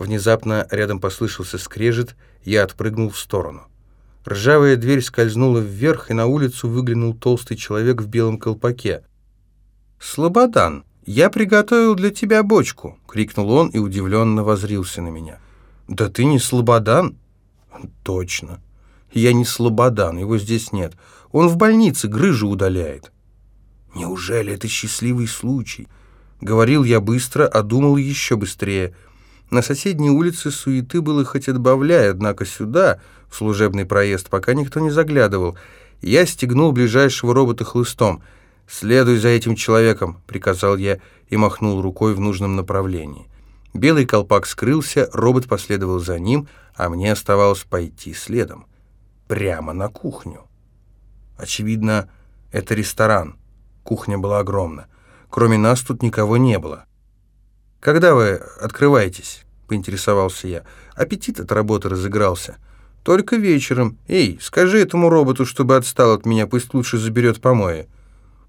Внезапно рядом послышался скрежет, я отпрыгнул в сторону. Ржавая дверь скользнула вверх, и на улицу выглянул толстый человек в белом колпаке. «Слободан, я приготовил для тебя бочку!» — крикнул он и удивленно возрился на меня. «Да ты не Слободан?» «Точно. Я не Слободан, его здесь нет. Он в больнице грыжу удаляет». «Неужели это счастливый случай?» Говорил я быстро, а думал еще быстрее. На соседней улице суеты было хоть отбавляй, однако сюда, в служебный проезд, пока никто не заглядывал. Я стегнул ближайшего робота хлыстом. «Следуй за этим человеком», — приказал я и махнул рукой в нужном направлении. Белый колпак скрылся, робот последовал за ним, а мне оставалось пойти следом. Прямо на кухню. Очевидно, это ресторан. Кухня была огромна. Кроме нас тут никого не было. «Когда вы открываетесь?» — поинтересовался я. Аппетит от работы разыгрался. «Только вечером. Эй, скажи этому роботу, чтобы отстал от меня, пусть лучше заберет помои».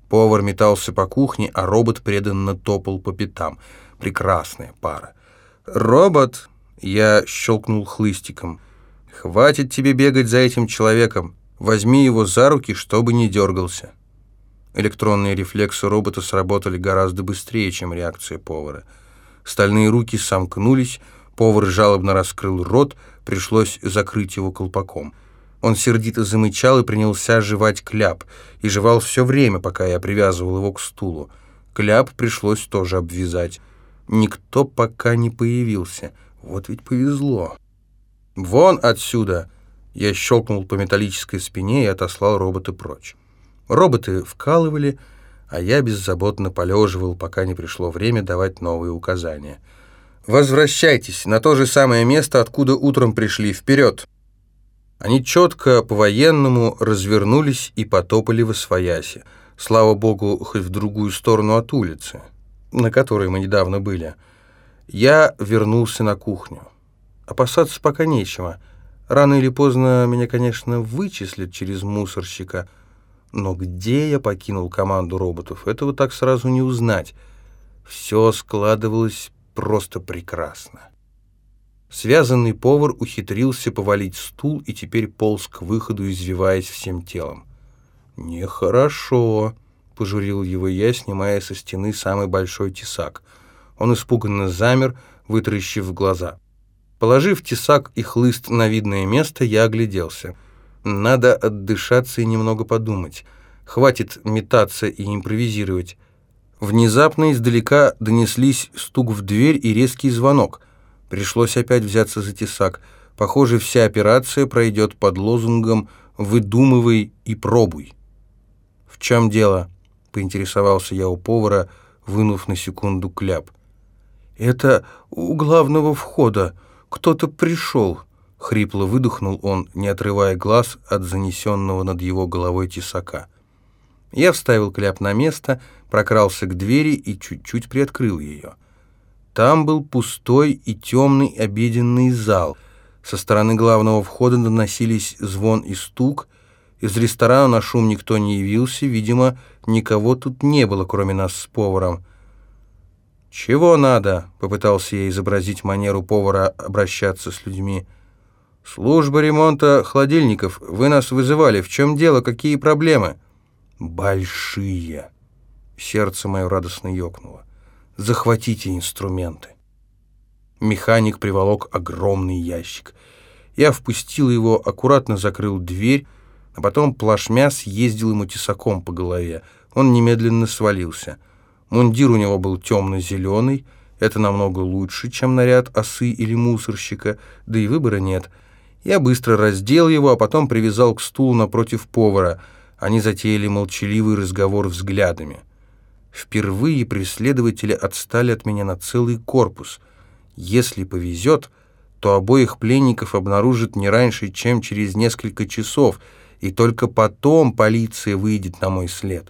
Повар метался по кухне, а робот преданно топал по пятам. Прекрасная пара. «Робот!» — я щелкнул хлыстиком. «Хватит тебе бегать за этим человеком. Возьми его за руки, чтобы не дергался». Электронные рефлексы робота сработали гораздо быстрее, чем реакция повара. Стальные руки сомкнулись, повар жалобно раскрыл рот, пришлось закрыть его колпаком. Он сердито замычал и принялся жевать кляп, и жевал все время, пока я привязывал его к стулу. Кляп пришлось тоже обвязать. Никто пока не появился. Вот ведь повезло. «Вон отсюда!» Я щелкнул по металлической спине и отослал робота прочь. Роботы вкалывали, а я беззаботно полеживал, пока не пришло время давать новые указания. «Возвращайтесь на то же самое место, откуда утром пришли. Вперед!» Они четко, по-военному развернулись и потопали в освояси. Слава богу, хоть в другую сторону от улицы, на которой мы недавно были. Я вернулся на кухню. Опасаться пока нечего. Рано или поздно меня, конечно, вычислят через мусорщика — но где я покинул команду роботов, этого так сразу не узнать. Все складывалось просто прекрасно. Связанный повар ухитрился повалить стул и теперь полз к выходу, извиваясь всем телом. «Нехорошо», — пожурил его я, снимая со стены самый большой тесак. Он испуганно замер, вытаращив глаза. Положив тесак и хлыст на видное место, я огляделся — надо отдышаться и немного подумать. Хватит метаться и импровизировать. Внезапно издалека донеслись стук в дверь и резкий звонок. Пришлось опять взяться за тесак. Похоже, вся операция пройдет под лозунгом «выдумывай и пробуй». «В чем дело?» — поинтересовался я у повара, вынув на секунду кляп. «Это у главного входа. Кто-то пришел». Хрипло выдохнул он, не отрывая глаз от занесенного над его головой тесака. Я вставил кляп на место, прокрался к двери и чуть-чуть приоткрыл ее. Там был пустой и темный обеденный зал. Со стороны главного входа доносились звон и стук. Из ресторана на шум никто не явился, видимо, никого тут не было, кроме нас с поваром. «Чего надо?» — попытался я изобразить манеру повара обращаться с людьми. «Служба ремонта холодильников. Вы нас вызывали. В чем дело? Какие проблемы?» «Большие!» Сердце мое радостно ёкнуло. «Захватите инструменты!» Механик приволок огромный ящик. Я впустил его, аккуратно закрыл дверь, а потом плашмя съездил ему тесаком по голове. Он немедленно свалился. Мундир у него был темно-зеленый. Это намного лучше, чем наряд осы или мусорщика, да и выбора нет — я быстро раздел его, а потом привязал к стулу напротив повара. Они затеяли молчаливый разговор взглядами. Впервые преследователи отстали от меня на целый корпус. Если повезет, то обоих пленников обнаружат не раньше, чем через несколько часов, и только потом полиция выйдет на мой след.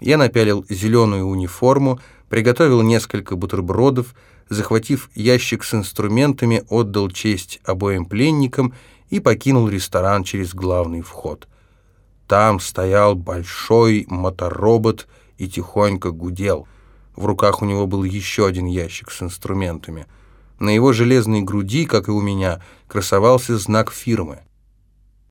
Я напялил зеленую униформу, приготовил несколько бутербродов, захватив ящик с инструментами, отдал честь обоим пленникам и покинул ресторан через главный вход. Там стоял большой моторобот и тихонько гудел. В руках у него был еще один ящик с инструментами. На его железной груди, как и у меня, красовался знак фирмы.